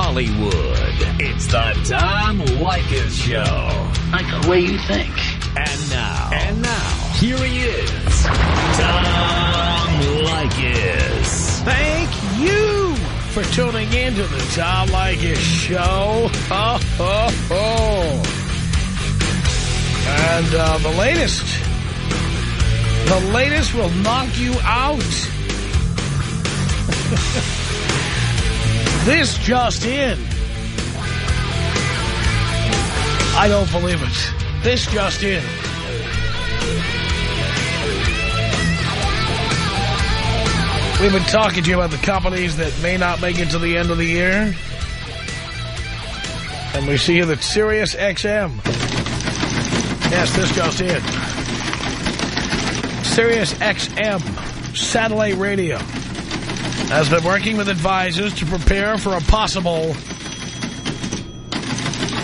Hollywood. It's the Tom Leykis Show. Like the way you think. And now. And now. Here he is. Tom Leykis. Thank you for tuning in to the Tom Leykis Show. Ho, ho, ho. And uh, the latest. The latest will knock you out. this just in. I don't believe it. This just in. We've been talking to you about the companies that may not make it to the end of the year. And we see here that Sirius XM. Yes, this just in. Sirius XM satellite radio has been working with advisors to prepare for a possible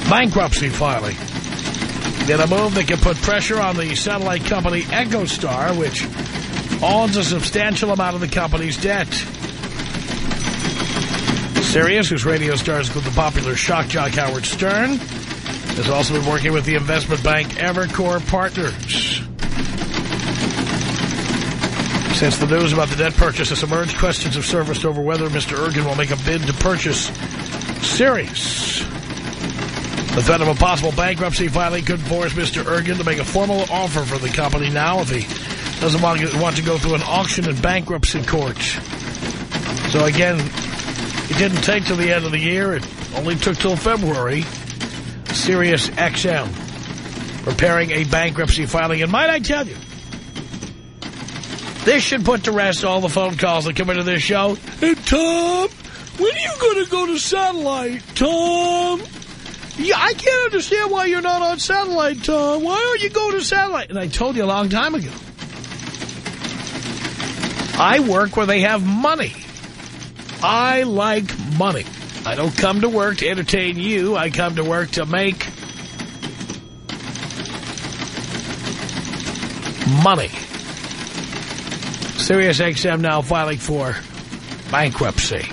bankruptcy filing. In a move that could put pressure on the satellite company EchoStar, which owns a substantial amount of the company's debt. Sirius, whose radio stars include the popular shock jock Howard Stern, has also been working with the investment bank Evercore Partners. Since the news about the debt purchase has emerged, questions have surfaced over whether Mr. Ergen will make a bid to purchase Sirius. The threat of a possible bankruptcy filing could force Mr. Ergen to make a formal offer for the company now if he doesn't want to, want to go through an auction in bankruptcy court. So again, it didn't take till the end of the year. It only took till February. Sirius XM preparing a bankruptcy filing. And might I tell you, this should put to rest all the phone calls that come into this show. Hey, Tom, when are you going to go to satellite, Tom? Yeah, I can't understand why you're not on satellite, Tom. Why aren't you going to satellite? And I told you a long time ago. I work where they have money. I like money. I don't come to work to entertain you. I come to work to make money. Sirius XM now filing for bankruptcy.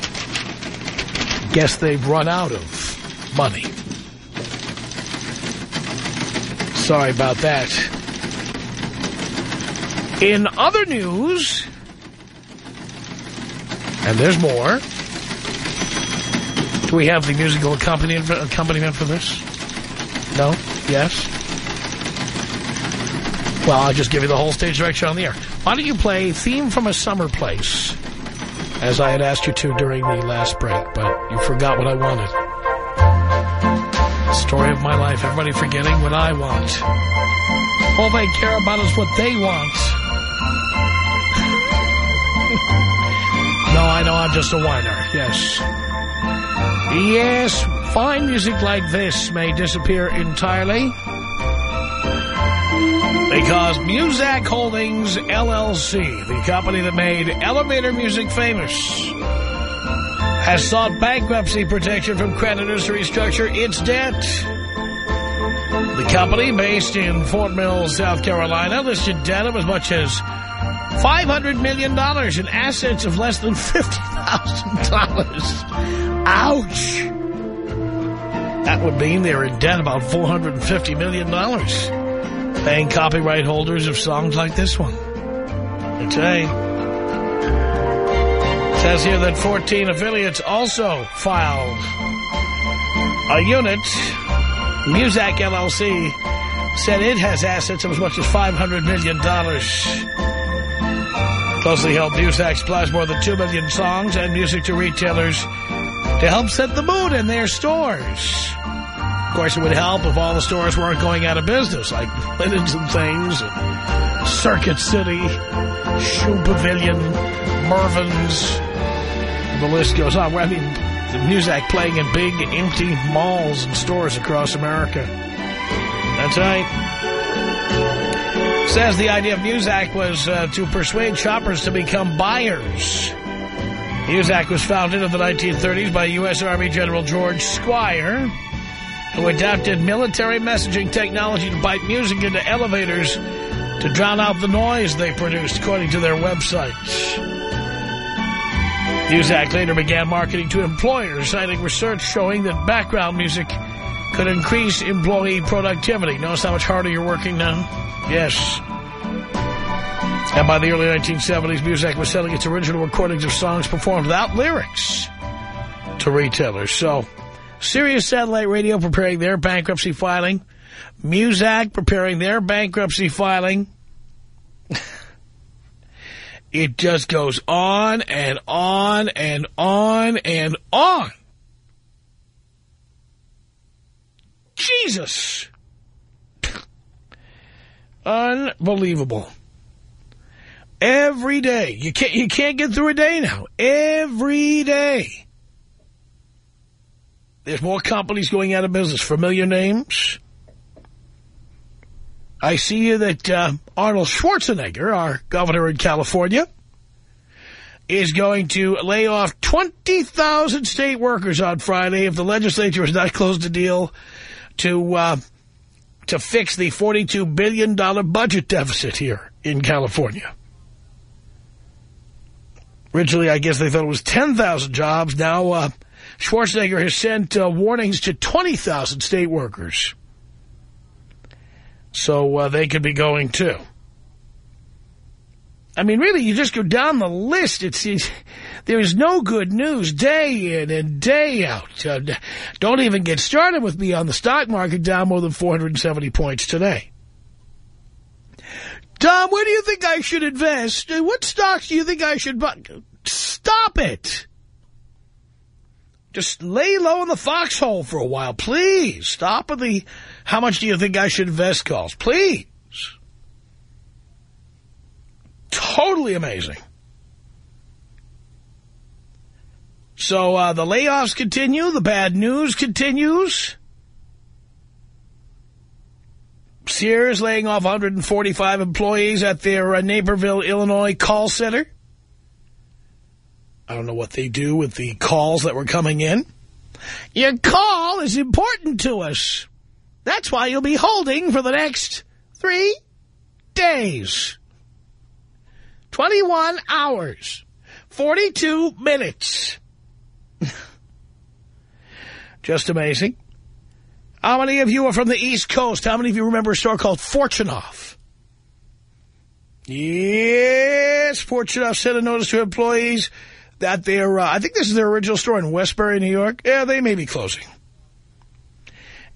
Guess they've run out of money. Sorry about that. In other news, and there's more. Do we have the musical accompaniment accompaniment for this? No? Yes? Well, I'll just give you the whole stage direction on the air. Why don't you play Theme from a Summer Place, as I had asked you to during the last break, but you forgot what I wanted. Story of my life, everybody forgetting what I want. All they care about is what they want. no, I know I'm just a whiner, yes. Yes, fine music like this may disappear entirely. Because Muzak Holdings, LLC, the company that made elevator music famous, has sought bankruptcy protection from creditors to restructure its debt. The company, based in Fort Mill, South Carolina, listed debt of as much as $500 million in assets of less than $50,000. Ouch! That would mean they're in debt about $450 million paying copyright holders of songs like this one. Right. It says here that 14 affiliates also filed a unit. Muzak LLC said it has assets of as much as $500 million. Closely held Muzak supplies more than 2 million songs and music to retailers to help set the mood in their stores. Of course, it would help if all the stores weren't going out of business, like Linens and Things, and Circuit City, Shoe Pavilion, Mervyn's. The list goes on. I mean, the music playing in big, empty malls and stores across America. That's right. Says the idea of Muzak was uh, to persuade shoppers to become buyers. Muzak was founded in the 1930s by U.S. Army General George Squier, who adapted military messaging technology to pipe music into elevators to drown out the noise they produced, according to their website. Muzak later began marketing to employers, citing research showing that background music could increase employee productivity. Notice how much harder you're working now? Yes. And by the early 1970s, Muzak was selling its original recordings of songs performed without lyrics to retailers. So, Sirius Satellite Radio preparing their bankruptcy filing. Muzak preparing their bankruptcy filing. it just goes on and on and on and on. Jesus. Unbelievable. Every day. You can't, you can't get through a day now. Every day. There's more companies going out of business. Familiar names. I see that uh, Arnold Schwarzenegger, our governor in California, is going to lay off 20,000 state workers on Friday if the legislature has not closed a deal to uh, to fix the $42 billion budget deficit here in California. Originally, I guess they thought it was 10,000 jobs. Now, uh, Schwarzenegger has sent uh, warnings to 20,000 state workers. So uh, they could be going, too. I mean, really, you just go down the list. It's, it's there is no good news day in and day out. Uh, don't even get started with me on the stock market down more than 470 points today. Tom, where do you think I should invest? Uh, what stocks do you think I should buy? Stop it. Just lay low in the foxhole for a while, please. Stop with the how much do you think I should invest calls, please. Totally amazing. So uh, the layoffs continue. The bad news continues. Sears laying off 145 employees at their uh, Naperville, Illinois call center. I don't know what they do with the calls that were coming in. Your call is important to us. That's why you'll be holding for the next three days. 21 hours. 42 minutes. Just amazing. How many of you are from the East Coast? How many of you remember a store called Fortunoff? Yes, Fortunoff sent a notice to employees that their, uh, I think this is their original store in Westbury, New York. Yeah, they may be closing.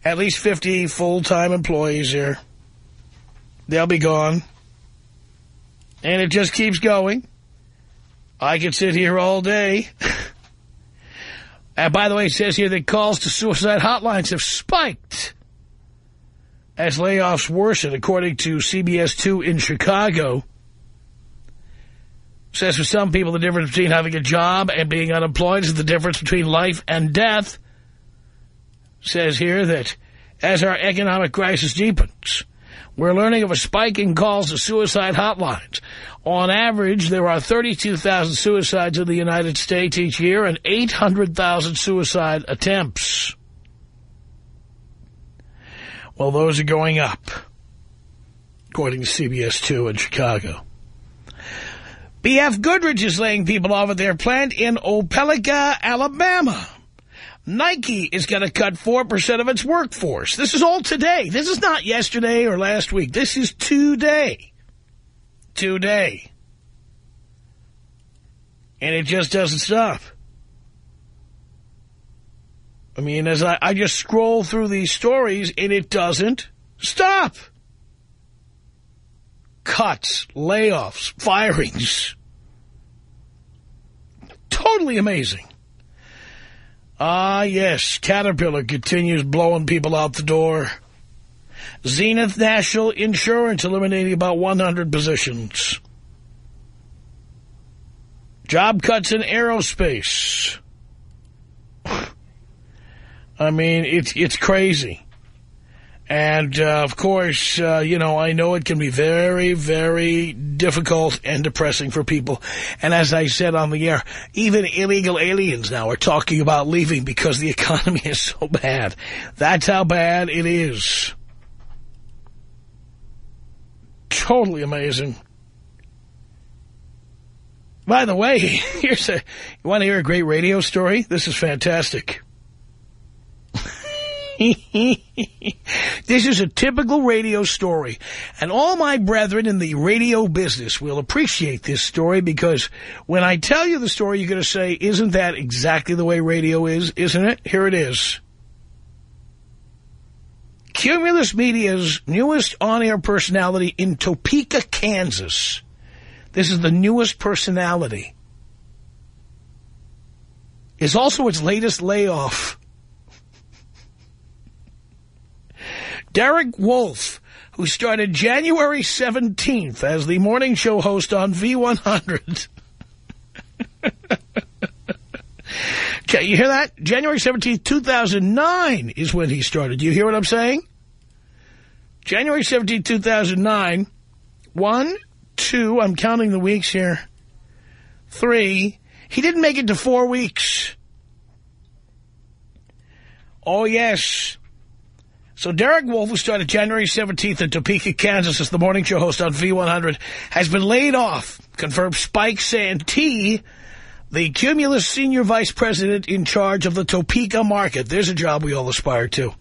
At least 50 full-time employees here. They'll be gone. And it just keeps going. I could sit here all day. and by the way, it says here that calls to suicide hotlines have spiked as layoffs worsen, according to CBS 2 in Chicago. Says for some people, the difference between having a job and being unemployed is the difference between life and death. Says here that as our economic crisis deepens, we're learning of a spike in calls to suicide hotlines. On average, there are 32,000 suicides in the United States each year and 800,000 suicide attempts. Well, those are going up, according to CBS 2 in Chicago. B.F. Goodrich is laying people off at their plant in Opelika, Alabama. Nike is going to cut 4% of its workforce. This is all today. This is not yesterday or last week. This is today. Today. And it just doesn't stop. I mean, as I, I just scroll through these stories, and it doesn't stop. Cuts, layoffs, firings. Totally amazing. Ah, yes, Caterpillar continues blowing people out the door. Zenith National Insurance eliminating about 100 positions. Job cuts in aerospace. I mean, it's it's crazy. And, uh, of course, uh, you know, I know it can be very, very difficult and depressing for people. And as I said on the air, even illegal aliens now are talking about leaving because the economy is so bad. That's how bad it is. Totally amazing. By the way, here's a, you want to hear a great radio story? This is fantastic. this is a typical radio story. And all my brethren in the radio business will appreciate this story because when I tell you the story, you're going to say, isn't that exactly the way radio is, isn't it? Here it is. Cumulus Media's newest on-air personality in Topeka, Kansas. This is the newest personality. Is also its latest layoff. Derek Wolf, who started January 17th as the morning show host on V100. okay, you hear that? January 17th, 2009 is when he started. Do you hear what I'm saying? January 17th, 2009. One, two, I'm counting the weeks here. Three. He didn't make it to four weeks. Oh, yes. So Derek Wolf, who started January 17th in Topeka, Kansas as the morning show host on V100, has been laid off, confirmed Spike Santee, the Cumulus senior vice president in charge of the Topeka market. There's a job we all aspire to.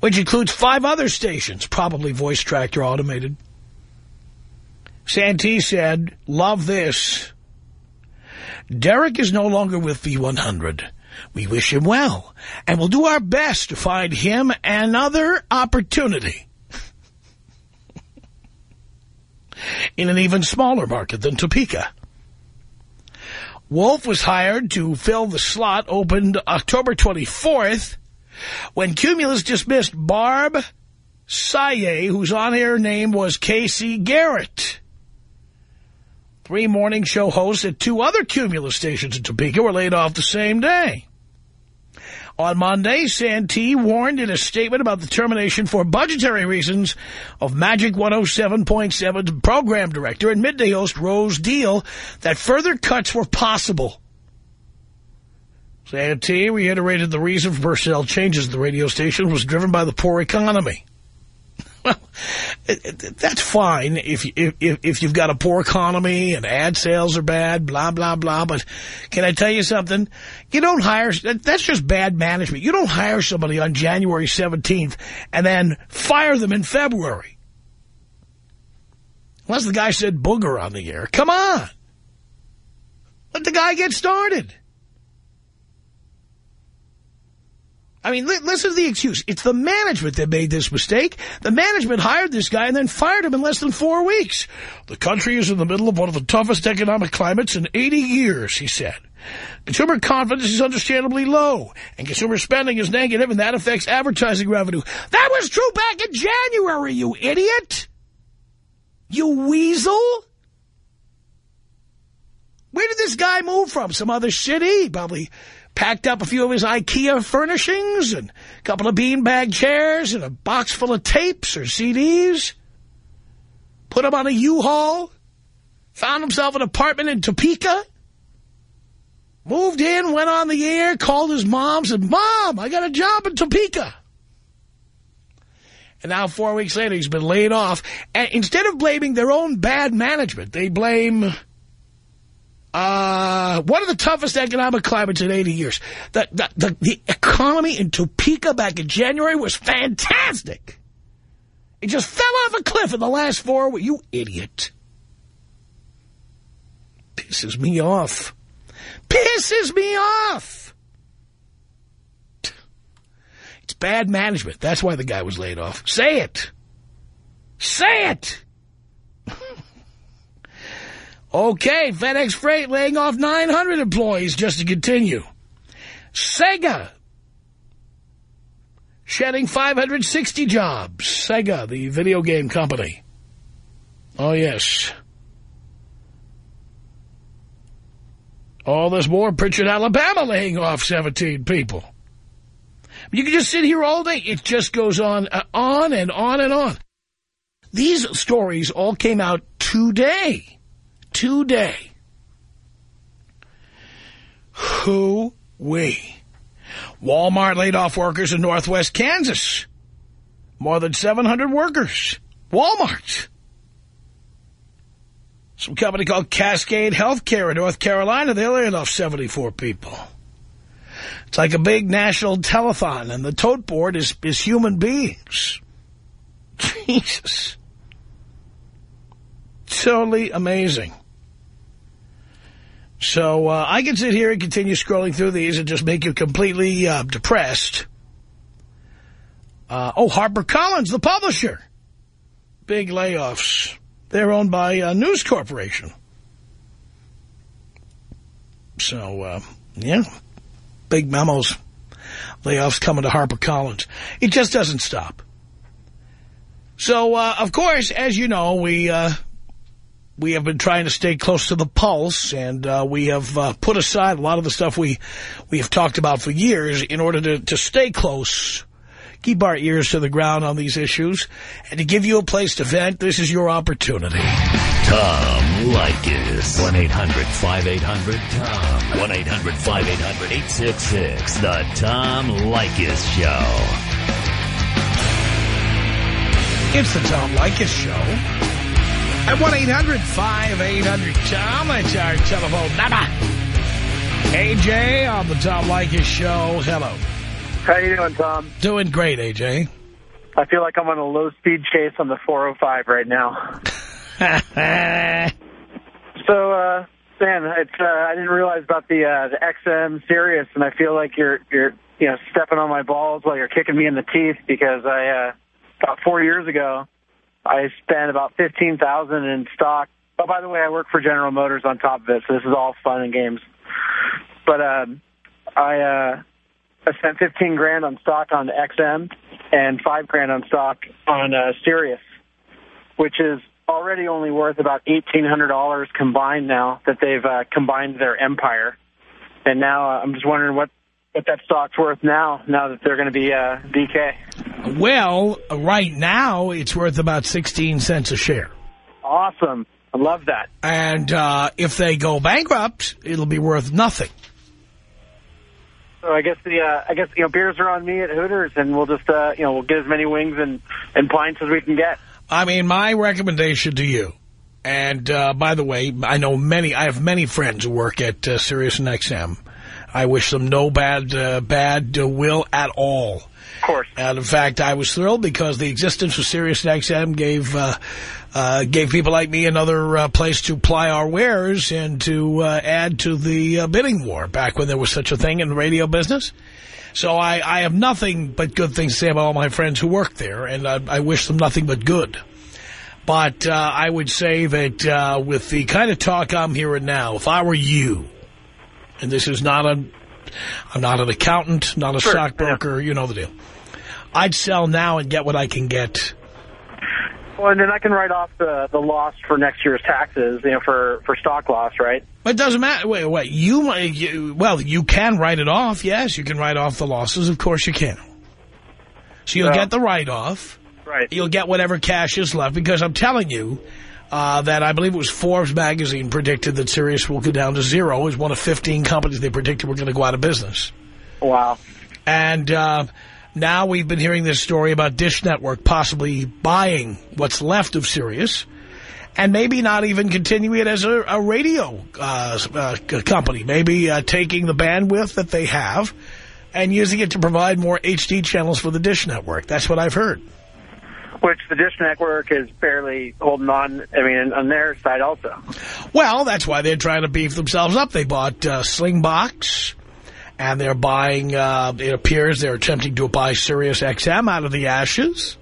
Which includes five other stations, probably voice tracked or automated. Santee said, love this. Derek is no longer with V100. We wish him well, and we'll do our best to find him another opportunity in an even smaller market than Topeka. Wolf was hired to fill the slot opened October 24th when Cumulus dismissed Barb Saye, whose on-air name was Casey Garrett. Three morning show hosts at two other Cumulus stations in Topeka were laid off the same day. On Monday, Santee warned in a statement about the termination for budgetary reasons of Magic 107.7 program director and midday host Rose Deal that further cuts were possible. Santee reiterated the reason for personnel changes at the radio station was driven by the poor economy. Well, that's fine if, if, if you've got a poor economy and ad sales are bad, blah, blah, blah. But can I tell you something? You don't hire, that's just bad management. You don't hire somebody on January 17th and then fire them in February. Unless the guy said booger on the air. Come on. Let the guy get started. I mean, li listen to the excuse. It's the management that made this mistake. The management hired this guy and then fired him in less than four weeks. The country is in the middle of one of the toughest economic climates in 80 years, he said. Consumer confidence is understandably low, and consumer spending is negative, and that affects advertising revenue. That was true back in January, you idiot! You weasel! Where did this guy move from? Some other city? Probably packed up a few of his IKEA furnishings and a couple of beanbag chairs and a box full of tapes or CDs. Put him on a U-Haul. Found himself an apartment in Topeka. Moved in, went on the air, called his mom, said, Mom, I got a job in Topeka. And now four weeks later, he's been laid off. And instead of blaming their own bad management, they blame uh, one of the toughest economic climates in 80 years. The, the, the, the economy in Topeka back in January was fantastic. It just fell off a cliff in the last four. You idiot. Pisses me off. Pisses me off. It's bad management. That's why the guy was laid off. Say it. Say it. Okay, FedEx Freight laying off 900 employees just to continue. Sega shedding 560 jobs. Sega, the video game company. Oh, yes. All this more, Prichard, Alabama laying off 17 people. You can just sit here all day. It just goes on, uh, on and on and on. These stories all came out today today. Who we? Walmart laid off workers in northwest Kansas. More than 700 workers. Walmart. Some company called Cascade Healthcare in North Carolina, they laid off 74 people. It's like a big national telethon, and the tote board is, is human beings. Jesus. Totally amazing. So uh, I can sit here and continue scrolling through these and just make you completely uh, depressed. Uh, oh, HarperCollins, the publisher. Big layoffs. They're owned by a News Corporation. So, uh, yeah, big memos. Layoffs coming to HarperCollins. It just doesn't stop. So, uh, of course, as you know, we uh, we have been trying to stay close to the pulse, and uh, we have uh, put aside a lot of the stuff we we have talked about for years in order to, to stay close, keep our ears to the ground on these issues, and to give you a place to vent. This is your opportunity. Tom Leykis. 1-800-5800-TOM. 1-800-5800-866. The Tom Leykis Show. It's the Tom Leykis Show. At 1-800-5800-TOM. That's our telephone number. AJ on the Tom Leykis Show. Hello. How you doing, Tom? Doing great, AJ. I feel like I'm on a low-speed chase on the 405 right now. so, uh, man, it's uh, I didn't realize about the uh, the XM Sirius, and I feel like you're you're you know stepping on my balls while you're kicking me in the teeth because I uh, about four years ago I spent about fifteen thousand in stock. Oh, by the way, I work for General Motors on top of it, so this is all fun and games. But um, I uh, I spent fifteen grand on stock on XM and five grand on stock on uh, Sirius, which is already only worth about $1,800 combined now that they've uh, combined their empire. And now uh, I'm just wondering what, what that stock's worth now, now that they're going to be uh, DK. Well, right now it's worth about 16 cents a share. Awesome. I love that. And uh, if they go bankrupt, it'll be worth nothing. So I guess the uh, I guess you know beers are on me at Hooters, and we'll just uh, you know we'll get as many wings and and pints as we can get. I mean, my recommendation to you, and uh, by the way, I know many, I have many friends who work at uh, Sirius and XM. I wish them no bad uh, bad uh, will at all. Of course. And in fact, I was thrilled because the existence of Sirius XM gave uh, uh, gave people like me another uh, place to ply our wares and to uh, add to the uh, bidding war back when there was such a thing in the radio business. So I, I have nothing but good things to say about all my friends who work there, and I, I wish them nothing but good. But uh, I would say that uh, with the kind of talk I'm hearing now, if I were you, and this is not a, I'm not an accountant, not a Sure, stockbroker, you know the deal. I'd sell now and get what I can get. Well, and then I can write off the the loss for next year's taxes, you know, for for stock loss, right? But it doesn't matter. Wait, wait. You, might- you, well, you can write it off. Yes, you can write off the losses. Of course you can. So you'll Yeah. get the write-off. Right. You'll get whatever cash is left because I'm telling you uh, that I believe it was Forbes magazine predicted that Sirius will go down to zero as one of 15 companies they predicted were going to go out of business. Wow. And uh, now we've been hearing this story about Dish Network possibly buying what's left of Sirius and maybe not even continuing it as a, a radio uh, uh, company. Maybe uh, taking the bandwidth that they have and using it to provide more HD channels for the Dish Network. That's what I've heard. Which the Dish Network is barely holding on. I mean, on their side also. Well, that's why they're trying to beef themselves up. They bought uh, Slingbox, and they're buying, uh, it appears they're attempting to buy Sirius XM out of the ashes.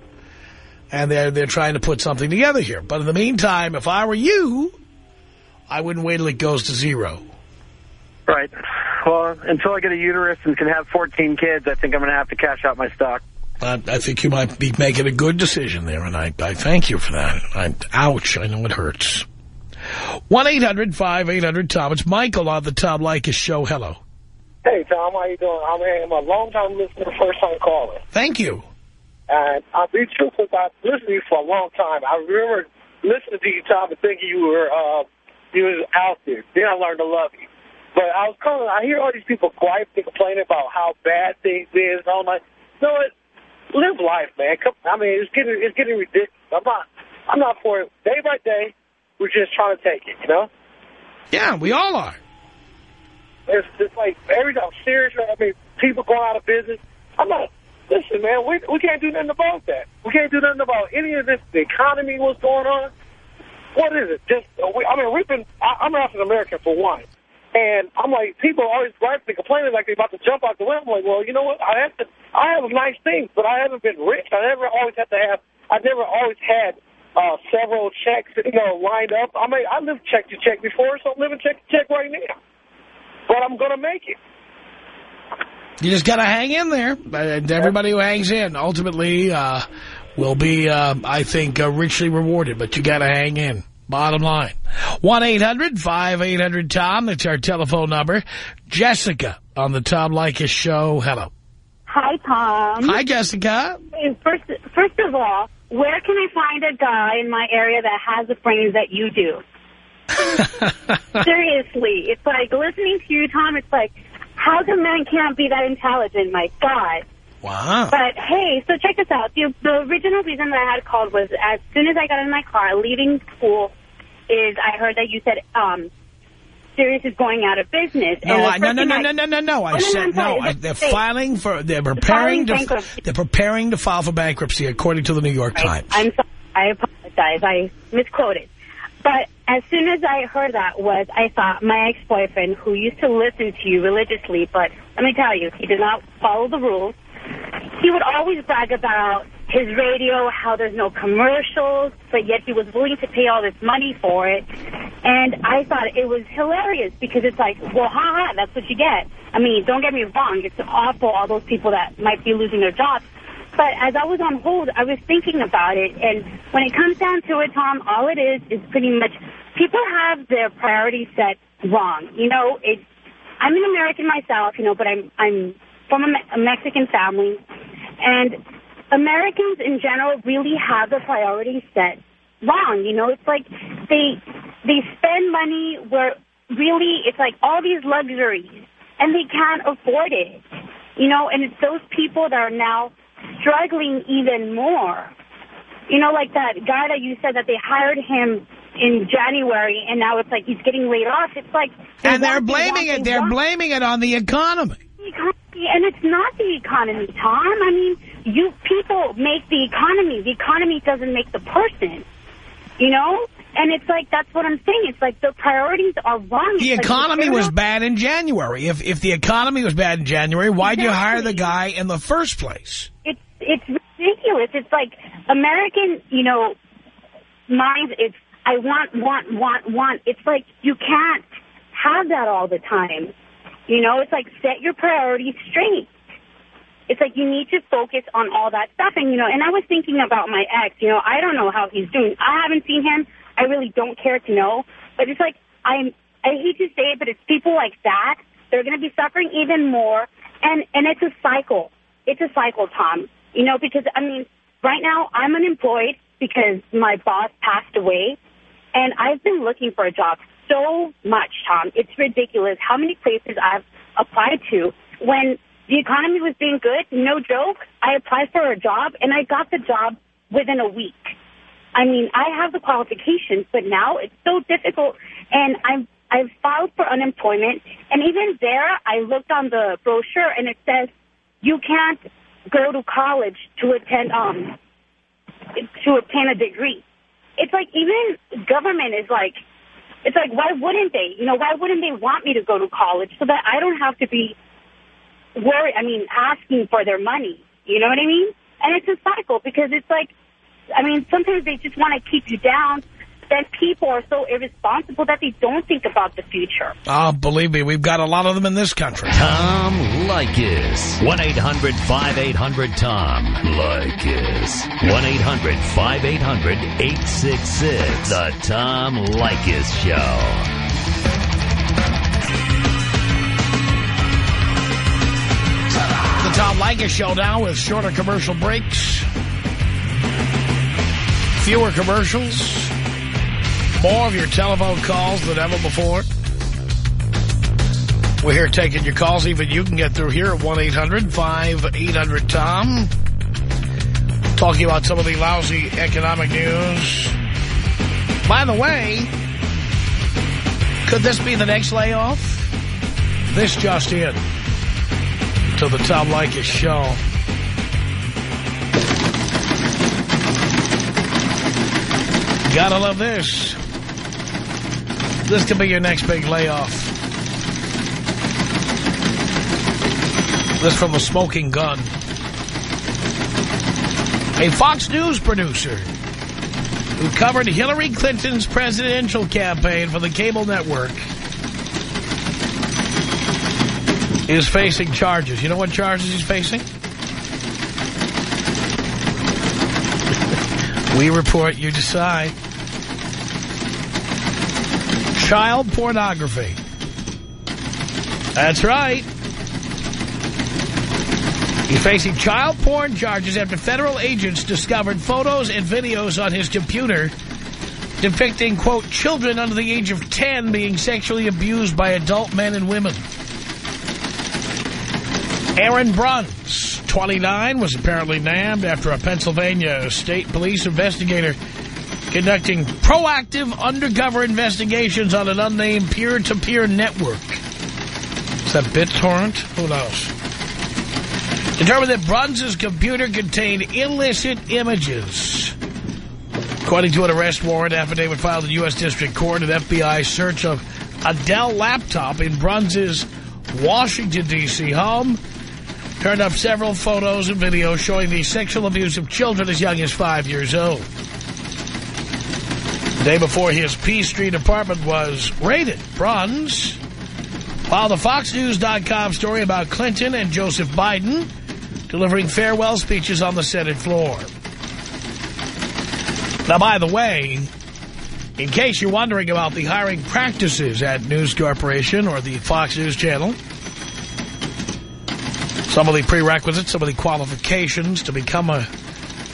And they're, they're trying to put something together here. But in the meantime, if I were you, I wouldn't wait till it goes to zero. Right. Well, until I get a uterus and can have 14 kids, I think I'm going to have to cash out my stock. I, I think you might be making a good decision there, and I, I thank you for that. I, ouch, I know it hurts. 1-800-5800-TOM. It's Michael on the Tom Leykis show. Hello. Hey, Tom, how you doing? I'm a long-time listener, first-time caller. Thank you. And I'll be truthful, I've listened to you for a long time. I remember listening to you, Tom, and thinking you were uh, you was out there. Then I learned to love you. But I was calling, I hear all these people gripe and complain about how bad things is, and I'm like, you know what? Live life, man. Come, I mean, it's getting it's getting ridiculous. I'm not I'm not for it. Day by day, we're just trying to take it, you know? Yeah, we all are. It's just like every time, seriously, I mean, people going out of business. I'm not, listen, man, we, we can't do nothing about that. We can't do nothing about any of this, the economy, what's going on. What is it? Just, we, I mean, we've been, I, I'm an African American for one. And I'm like, people are always and complaining like they're about to jump out the window. I'm like, well, you know what? I have to, I have nice things, but I haven't been rich. I never always had to have, I never always had uh, several checks, you know, lined up. I mean, I lived check to check before, so I'm living check to check right now. But I'm going to make it. You just got to hang in there. And everybody who hangs in ultimately uh, will be, uh, I think, uh, richly rewarded. But you got to hang in. Bottom line. 1-800-5800-TOM. That's our telephone number. Jessica on the Tom Leykis show. Hello. Hi, Tom. Hi, Jessica. First, first of all, where can I find a guy in my area that has the brains that you do? Seriously. It's like, listening to you, Tom, it's like, how come men can't be that intelligent? My God. Wow. But, hey, so check this out. The, the original reason that I had called was as soon as I got in my car, leaving school, is I heard that you said um, Sirius is going out of business. No, And I, no, no, no, I- no, no, no, no. I Oh, no, no, said no. I, they're state. filing for. They're preparing to. bankruptcy. They're preparing to file for bankruptcy, according to the New York Times. I'm sorry. I apologize. I misquoted. But as soon as I heard that was, I thought my ex-boyfriend, who used to listen to you religiously, but let me tell you, he did not follow the rules. He would always brag about his radio, how there's no commercials, but yet he was willing to pay all this money for it. And I thought it was hilarious because it's like, well, ha ha, that's what you get. I mean, don't get me wrong, it's awful, all those people that might be losing their jobs. But as I was on hold, I was thinking about it, and when it comes down to it, Tom, all it is is pretty much people have their priorities set wrong. You know, it. I'm an American myself, you know, but I'm I'm from a, a Mexican family, and Americans in general really have the priorities set wrong. You know, it's like they they spend money where really it's like all these luxuries, and they can't afford it. You know, and it's those people that are now struggling even more. You know, like that guy that you said that they hired him in January, and now it's like he's getting laid off. It's like they and they're blaming it. they They're want blaming it on the economy. the economy, and it's not the economy, Tom. I mean, you people make the economy. The economy doesn't make the person. You know, and it's like that's what I'm saying. It's like the priorities are wrong. The It's economy they're was bad in January. If if the economy was bad in January, why'd you hire the guy in the first place? it's it's ridiculous. It's like American, you know, minds. It's I want, want, want, want. It's like you can't have that all the time. You know, it's like set your priorities straight. It's like you need to focus on all that stuff. And, you know, and I was thinking about my ex. You know, I don't know how he's doing. I haven't seen him. I really don't care to know. But it's like, I'm, I hate to say it, but it's people like that. They're going to be suffering even more. And, and it's a cycle. It's a cycle, Tom. You know, because, I mean, right now I'm unemployed because my boss passed away. And I've been looking for a job so much, Tom. It's ridiculous how many places I've applied to. When the economy was being good, no joke, I applied for a job and I got the job within a week. I mean, I have the qualifications, but now it's so difficult. And I'm, I've filed for unemployment. And even there, I looked on the brochure and it says you can't go to college to attend, um, to obtain a degree. It's like even government is like, it's like, why wouldn't they? You know, why wouldn't they want me to go to college so that I don't have to be worried, I mean, asking for their money. You know what I mean? And it's a cycle because it's like, I mean, sometimes they just want to keep you down. Then people are so irresponsible that they don't think about the future. Oh, believe me, we've got a lot of them in this country. Tom Leykis. 1-800-5800-TOM. Leykis. 1-800-5800-866. The Tom Leykis Show. The Tom Leykis Show now with shorter commercial breaks. Fewer commercials. More of your telephone calls than ever before. We're here taking your calls. Even you can get through here at 1-800-5800-TOM. Talking about some of the lousy economic news By the way, could this be the next layoff? This just in to the Tom Leykis show. Gotta love this. This could be your next big layoff. This from a smoking gun. A Fox News producer who covered Hillary Clinton's presidential campaign for the cable network is facing charges. You know what charges he's facing? we report, you decide. Child pornography. That's right. He's facing child porn charges after federal agents discovered photos and videos on his computer depicting, quote, children under the age of 10 being sexually abused by adult men and women. Aaron Bruns, 29, was apparently nabbed after a Pennsylvania state police investigator conducting proactive undercover investigations on an unnamed peer-to-peer -peer network. Is that BitTorrent? Who knows? Determined that Bruns' computer contained illicit images. According to an arrest warrant affidavit filed in U.S. District Court, an FBI search of a Dell laptop in Bruns' Washington, D.C. home turned up several photos and videos showing the sexual abuse of children as young as five years old. The day before his P Street apartment was raided, Bruns filed a FoxNews.com story about Clinton and Joseph Biden delivering farewell speeches on the Senate floor. Now, by the way, in case you're wondering about the hiring practices at News Corporation or the Fox News Channel, some of the prerequisites, some of the qualifications to become a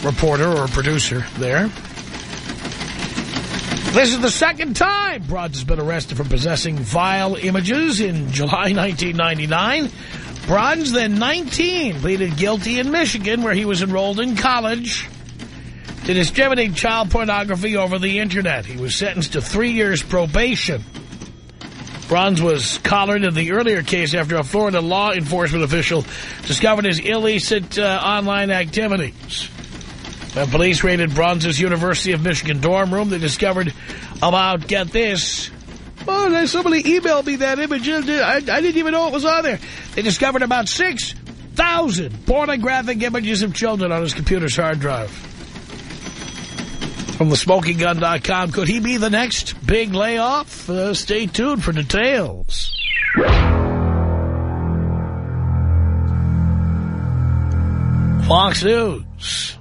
reporter or a producer there. This is the second time Bruns has been arrested for possessing vile images in July 1999. Bruns, then 19, pleaded guilty in Michigan, where he was enrolled in college, to distributing child pornography over the Internet. He was sentenced to three years probation. Bruns was collared in the earlier case after a Florida law enforcement official discovered his illicit uh, online activities. When police raided Bruns' University of Michigan dorm room, they discovered about, get this, oh, somebody emailed me that image. I, I didn't even know it was on there. They discovered about 6,000 pornographic images of children on his computer's hard drive. From thesmokinggun.com, could he be the next big layoff? Uh, stay tuned for details. Fox News,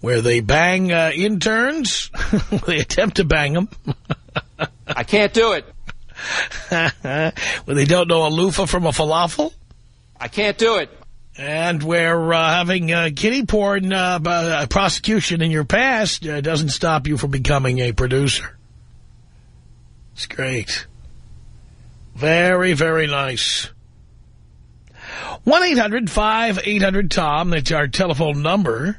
where they bang uh, interns, they attempt to bang them. I can't do it. when they don't know a loofah from a falafel. I can't do it. And where uh, having uh, kitty porn uh, uh, prosecution in your past uh, doesn't stop you from becoming a producer. It's great. Very, very nice. 1-800-5800-TOM. That's our telephone number.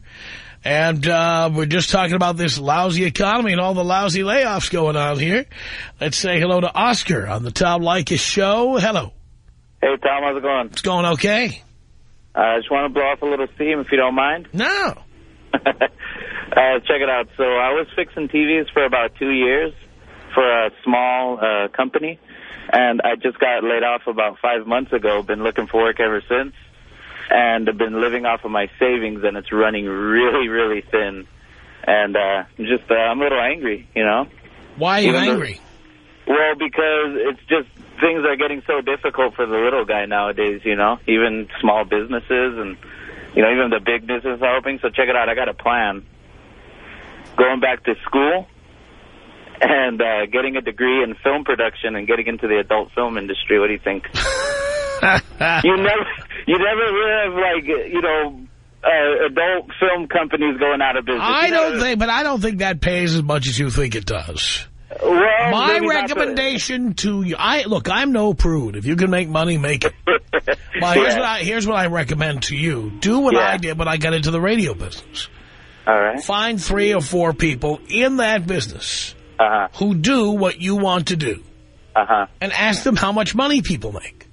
And uh, we're just talking about this lousy economy and all the lousy layoffs going on here. Let's say hello to Oscar on the Tom Leykis show. Hello. Hey, Tom. How's it going? It's going okay. I uh, just want to blow off a little steam, if you don't mind. No. uh, check it out. So I was fixing TVs for about two years for a small uh, company, and I just got laid off about five months ago. Been looking for work ever since, and I've been living off of my savings, and it's running really, really thin. And uh, just uh, I'm a little angry, you know. Why are you Even angry? Though, well, because it's just things are getting so difficult for the little guy nowadays, you know, even small businesses and, you know, even the big business are opening. So check it out. I got a plan. Going back to school and uh, getting a degree in film production and getting into the adult film industry. What do you think? you never, you never of like, you know, uh, adult film companies going out of business. I don't think, but I don't think that pays as much as you think it does. Well, my recommendation to you, I look, I'm no prude. If you can make money, make it. well, here's, what I, here's what I recommend to you. Do what yeah. I did when I got into the radio business. All right. Find three or four people in that business Uh-huh. who do what you want to do. Uh-huh. And ask them how much money people make.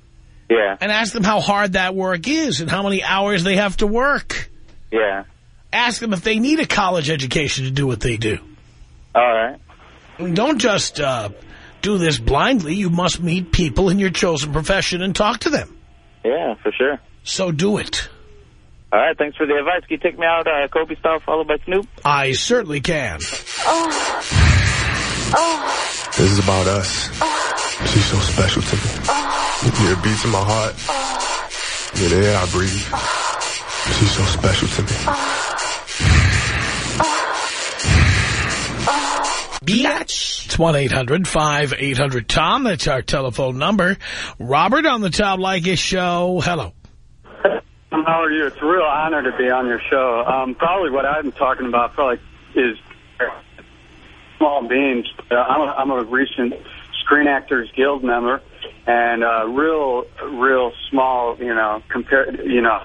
Yeah. And ask them how hard that work is and how many hours they have to work. Yeah. Ask them if they need a college education to do what they do. All right. Don't just uh, do this blindly. You must meet people in your chosen profession and talk to them. Yeah, for sure. So do it. All right, thanks for the advice. Can you take me out uh, Kobe style followed by Snoop? I certainly can. oh This is about us. She's so special to me. Yeah, it beats in my heart. Yeah, the air I breathe. She's so special to me. Biatch. It's 1-800-5800-TOM. That's our telephone number. Robert on the Tom Leykis show. Hello. How are you? It's a real honor to be on your show. Um, probably what I'm talking about probably is small beans. I'm, a, I'm a recent Screen Actors Guild member, and uh, real, real small. You know, compared. You know,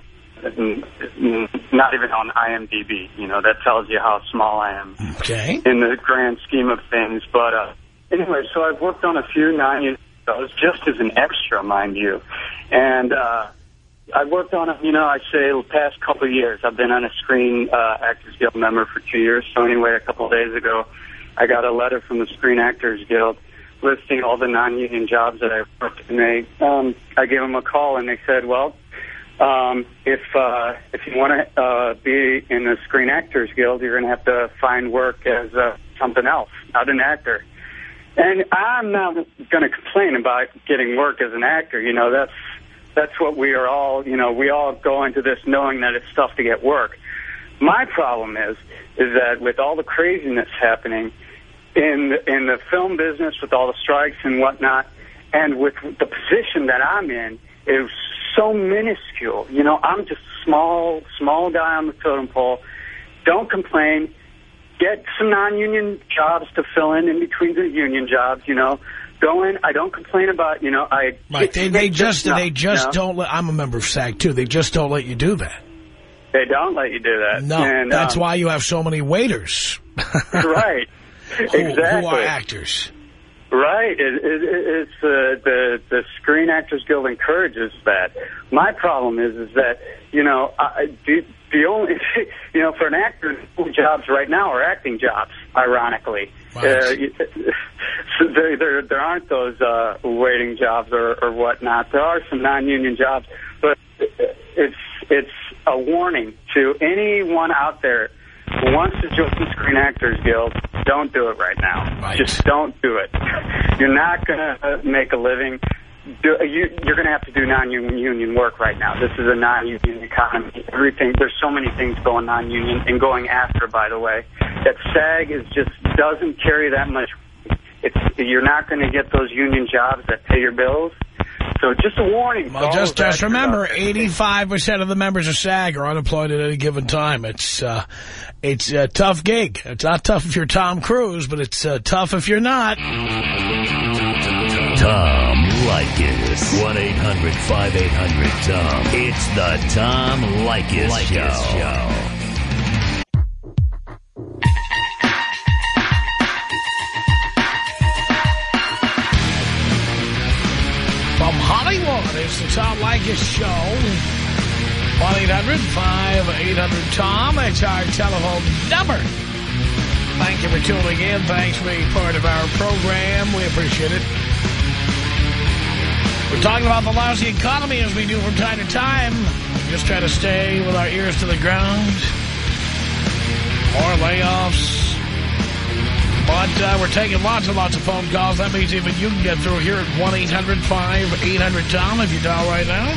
not even on IMDb. You know, that tells you how small I am Okay. in the grand scheme of things. But uh, anyway, so I've worked on a few nine shows just as an extra, mind you, and. uh I worked on it, you know, I say the past couple of years. I've been on a Screen uh, Actors Guild member for two years. So anyway, a couple of days ago, I got a letter from the Screen Actors Guild listing all the non-union jobs that I've worked. And they, um, I gave them a call, and they said, well, um, if uh, if you want to uh, be in the Screen Actors Guild, you're going to have to find work as uh, something else, not an actor. And I'm not going to complain about getting work as an actor. You know, that's that's what we are all, you know, we all go into this knowing that it's tough to get work. My problem is, is that with all the craziness happening in the, in the film business, with all the strikes and whatnot, and with the position that I'm in, is so minuscule. You know, I'm just a small, small guy on the totem pole. Don't complain. Get some non-union jobs to fill in in between the union jobs. You know, go in. I don't complain about. You know, I Right. They, they just no, they just no. don't let, I'm a member of SAG too. They just don't let you do that. They don't let you do that. No, and, that's um, why you have so many waiters. right. Who, exactly. Who are actors. Right. It, it, it's uh, the the Screen Actors Guild encourages that. My problem is is that you know I, the the only you know for an actor, jobs right now are acting jobs. Ironically, uh, so there, there there aren't those uh, waiting jobs or, or whatnot. There are some non-union jobs, but it's it's a warning to anyone out there who wants to join the Screen Actors Guild. Don't do it right now. Right. Just don't do it. You're not going to make a living. Do, you, you're going to have to do non-union work right now. This is a non-union economy. Everything. There's so many things going non-union and going after. By the way, that SAG is just doesn't carry that much. It's you're not going to get those union jobs that pay your bills. So just a warning. Well, just just remember, 85% of the members of SAG are unemployed at any given time. It's uh, it's a tough gig. It's not tough if you're Tom Cruise, but it's uh, tough if you're not. Tom Leykis. 1-800-5800-TOM. It's the Tom Leykis, Show. From it's the Tom Leykis Show. 1-800-5800-TOM. That's our telephone number. Thank you for tuning in. Thanks for being part of our program. We appreciate it. We're talking about the lousy economy as we do from time to time. Just try to stay with our ears to the ground. More layoffs. But uh, we're taking lots and lots of phone calls. That means even you can get through here at 1-800-5800-TOM if you dial right now.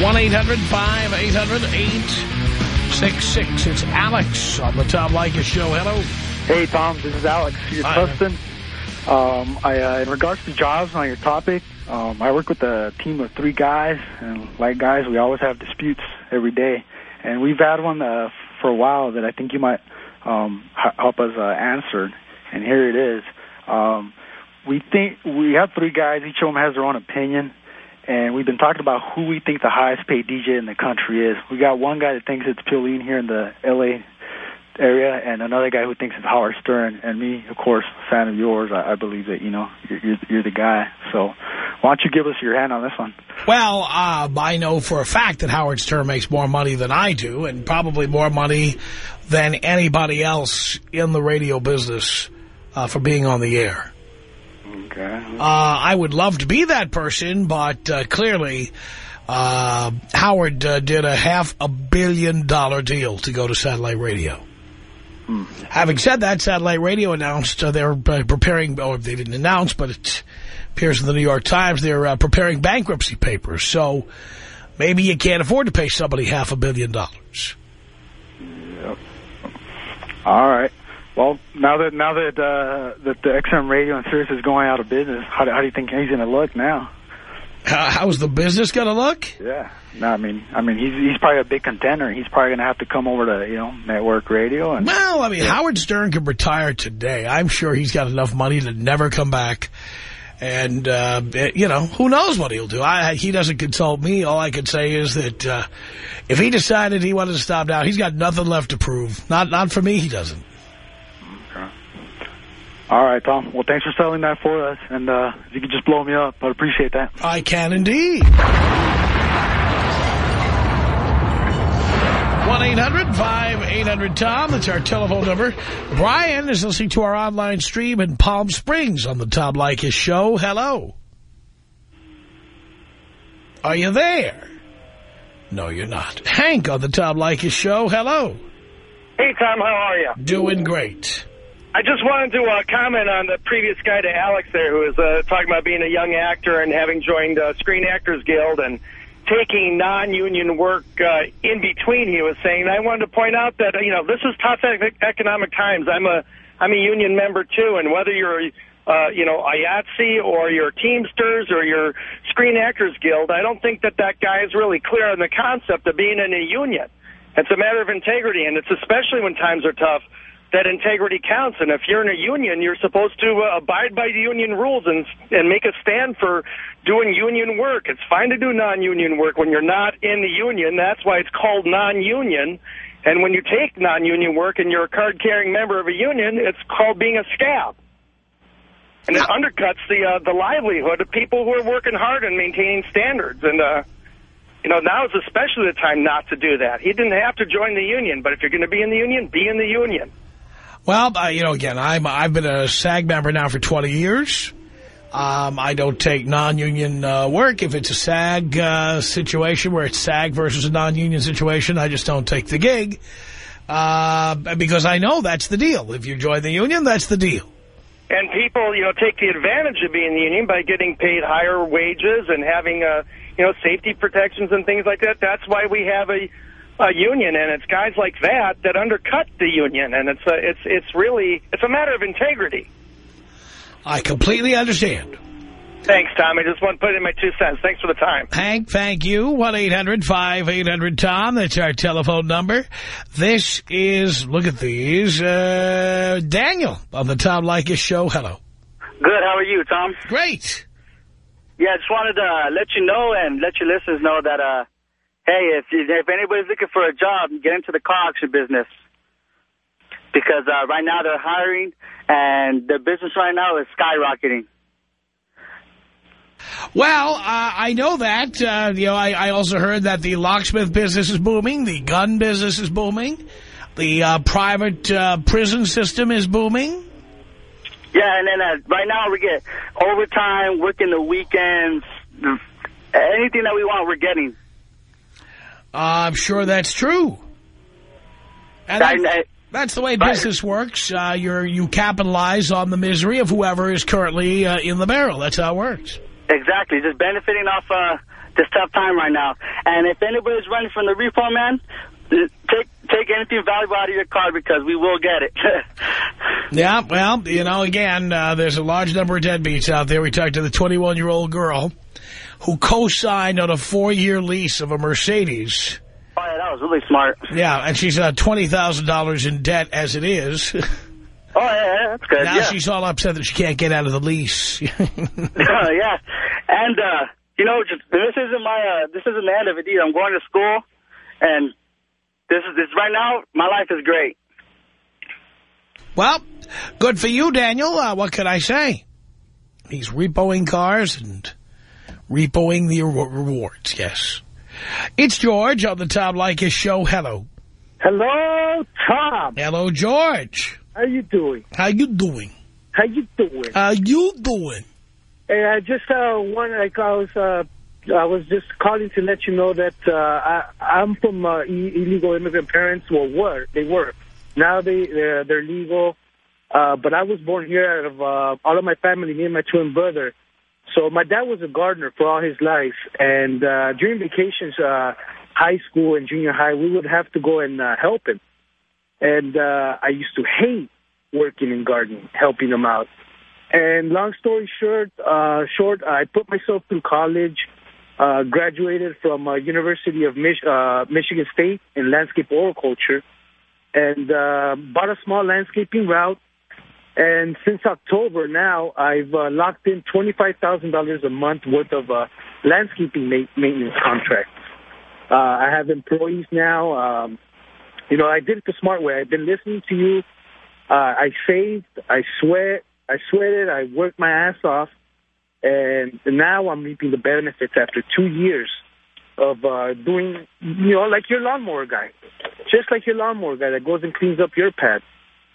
1-800-5800-866. It's Alex on the Tom Leykis Show. Hello. Hey, Tom, this is Alex, your Hi. husband. Um, I, uh, in regards to jobs on your topic, um, I work with a team of three guys, and like guys, we always have disputes every day. And we've had one uh, for a while that I think you might um, help us uh, answer. And here it is. Um, we think we have three guys. Each of them has their own opinion, and we've been talking about who we think the highest paid DJ in the country is. We got one guy that thinks it's Pilleen here in the L.A. area, and another guy who thinks it's Howard Stern. And me, of course, fan of yours, I, I believe that you know you're, you're, you're the guy. So why don't you give us your hand on this one? Well, uh, I know for a fact that Howard Stern makes more money than I do, and probably more money than anybody else in the radio business uh, for being on the air. Okay. Uh, I would love to be that person, but uh, clearly uh, Howard uh, did a half a billion dollar deal to go to satellite radio. Having said that, satellite radio announced uh, they're uh, preparing, or they didn't announce, but it appears in the New York Times, they're uh, preparing bankruptcy papers. So maybe you can't afford to pay somebody half a billion dollars. Yep. All right. Well, now that now that uh, that the XM radio and Sirius is going out of business, how do, how do you think he's going to look now? How, how's the business going to look? Yeah. No, I mean, I mean, he's he's probably a big contender. He's probably going to have to come over to you know network radio and. Well, I mean, Howard Stern could retire today. I'm sure he's got enough money to never come back. And, uh, you know, who knows what he'll do. I, he doesn't consult me. All I can say is that uh, if he decided he wanted to stop now, he's got nothing left to prove. Not not for me, he doesn't. All right, Tom. Well, thanks for selling that for us. And uh, if you could just blow me up, I'd appreciate that. I can indeed. 1-800-5800-TOM. That's our telephone number. Brian is listening to our online stream in Palm Springs on the Tom Leykis show. Hello. Are you there? No, you're not. Hank on the Tom Leykis show. Hello. Hey, Tom, how are you? Doing great. I just wanted to uh, comment on the previous guy to Alex there who was uh, talking about being a young actor and having joined uh, Screen Actors Guild and taking non-union work uh, in between, he was saying. I wanted to point out that, you know, this is tough economic times. I'm a I'm a union member, too, and whether you're, uh, you know, IATSE or your Teamsters or your Screen Actors Guild, I don't think that that guy is really clear on the concept of being in a union. It's a matter of integrity, and it's especially when times are tough that integrity counts. And if you're in a union, you're supposed to uh, abide by the union rules and and make a stand for doing union work. It's fine to do non-union work when you're not in the union. That's why it's called non-union. And when you take non-union work and you're a card-carrying member of a union, it's called being a scab. And it undercuts the uh, the livelihood of people who are working hard and maintaining standards. And uh, you know, now is especially the time not to do that. He didn't have to join the union, but if you're going to be in the union, be in the union. Well, uh, you know, again, I'm, I've been a SAG member now for 20 years. Um, I don't take non-union uh, work. If it's a SAG uh, situation where it's SAG versus a non-union situation, I just don't take the gig. Uh, because I know that's the deal. If you join the union, that's the deal. And people, you know, take the advantage of being union by getting paid higher wages and having, uh, you know, safety protections and things like that. That's why we have a, a union, and it's guys like that that undercut the union. And it's a, it's it's really it's a matter of integrity. I completely understand. Thanks, Tom. I just want to put in my two cents. Thanks for the time. Hank, thank you. 1-800-5800-TOM. That's our telephone number. This is, look at these, uh, Daniel on the Tom Leykis show. Hello. Good. How are you, Tom? Great. Yeah, I just wanted to let you know and let your listeners know that, uh, hey, if if anybody's looking for a job, get into the car auction business. Because uh, right now they're hiring, and the business right now is skyrocketing. Well, uh, I know that. Uh, you know, I, I also heard that the locksmith business is booming. The gun business is booming. The uh, private uh, prison system is booming. Yeah, and then uh, right now we get overtime, working the weekends, anything that we want, we're getting. I'm sure that's true. And I- that- I- that's the way business works. Uh, you're, you capitalize on the misery of whoever is currently uh, in the barrel. That's how it works. Exactly, just benefiting off uh, this tough time right now. And if anybody's running from the repo man, take take anything valuable out of your car because we will get it. Yeah, well, you know, again, uh, there's a large number of deadbeats out there. We talked to the 21-year-old girl who co-signed on a four-year lease of a Mercedes. oh, yeah, that was really smart. Yeah, and she's uh, $20,000 in debt as it is. Oh, yeah, that's good. now yeah. she's all upset that she can't get out of the lease. yeah. And, uh, you know, just, this isn't my, uh, this isn't the end of it either. I'm going to school, and this is, this right now, my life is great. Well, good for you, Daniel. Uh, what can I say? He's repoing cars and repoing the re rewards, yes. It's George on the Tom Leykis show. Hello. Hello, Tom. Hello, George. How you doing? How you doing? How you doing? How you doing? Hey, I just uh, one like I was uh, I was just calling to let you know that uh, I I'm from uh, illegal immigrant parents. Well, were they were now they they're, they're legal. Uh, but I was born here out of uh, all of my family, me and my twin brother. So my dad was a gardener for all his life, and uh, during vacations, uh, high school and junior high, we would have to go and uh, help him. And uh, I used to hate working in gardening, helping him out. And long story short, uh, short, I put myself through college, uh, graduated from uh, University of Mich uh, Michigan State in landscape horticulture, and uh, bought a small landscaping route. And since October now, I've uh, locked in $25,000 a month worth of uh, landscaping ma maintenance contracts. Uh, I have employees now. Um, you know, I did it the smart way. I've been listening to you. Uh, I saved. I sweat. I sweated. I worked my ass off. And now I'm reaping the benefits after two years of uh, doing, you know, like your lawnmower guy. Just like your lawnmower guy that goes and cleans up your pad.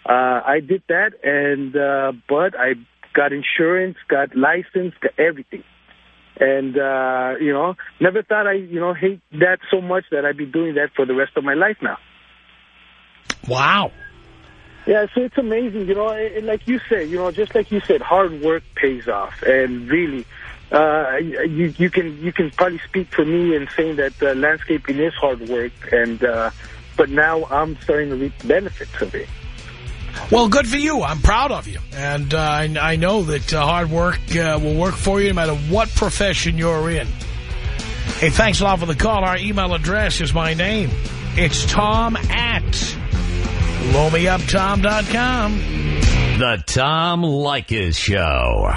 Uh, I did that, and uh, but I got insurance, got license, got everything. And, uh, you know, never thought I, you know, hate that so much that I'd be doing that for the rest of my life now. Wow. Yeah, so it's amazing, you know, and like you said, you know, just like you said, hard work pays off. And really, uh, you, you can you can probably speak for me in saying that uh, landscaping is hard work. And uh, But now I'm starting to reap the benefits of it. Well, good for you. I'm proud of you. And uh, I, I, know that uh, hard work uh, will work for you no matter what profession you're in. Hey, thanks a lot for the call. Our email address is my name. It's tom at blowmeuptom.com. The Tom Leykis Show.